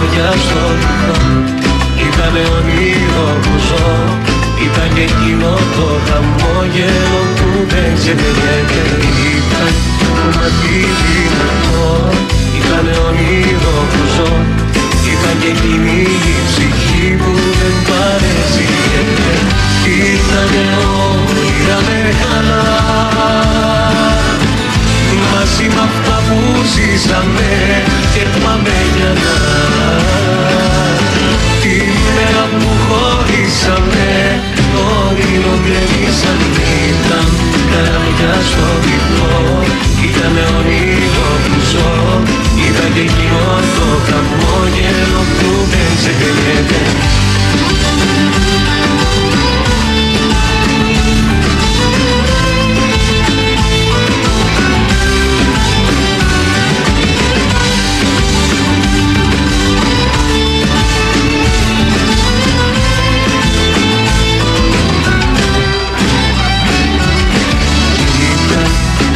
καρδιά στο βυθό Ήτανε όνειρο που ζω. Ήταν και εκείνο το χαμόγελο που δεν ξεχνιέται Ήταν κομμάτι δυνατό Ήτανε όνειρο που ζω. Ήταν και εκείνη η ψυχή που δεν παρέζυγεται Ήτανε όνειρα μεγάλα. Μαζί με αυτά που ζήσαμε. Όνειρο γκρεμίσαν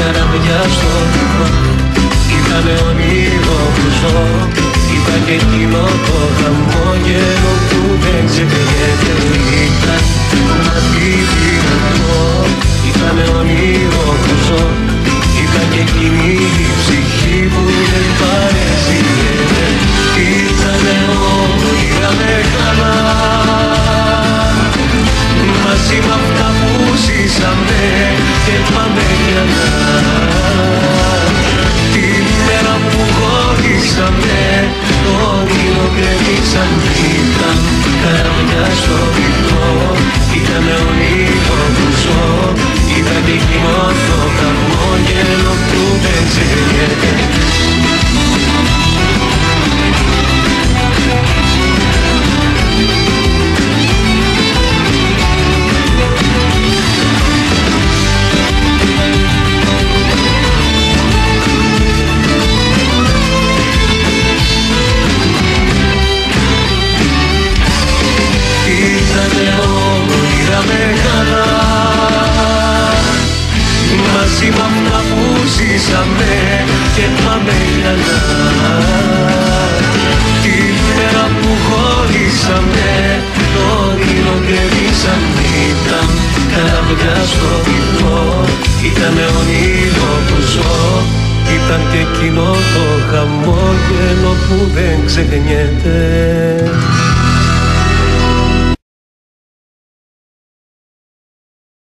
καραβιά στο δικό Ήταν όνειρο που ζω. Ήταν και εκείνο το χαμόγελο που δεν ξεχνιέται Ήταν κομμάτι δυνατό. Ήταν όνειρο που ζω. Ήταν και εκείνη η ψυχή που δεν παρεσιέται Ήταν όνειρα μεγάλα Μαζί με αυτά που ζήσαμε και πάμε για να χωρίσαμε και πάμε για να Την μέρα που χωρίσαμε το όνειρο γκρεμίσαν ήταν καραβιά στο διπλό Ήτανε όνειρο που ζω. Ήταν και εκείνο το χαμόγελο που δεν ξεχνιέται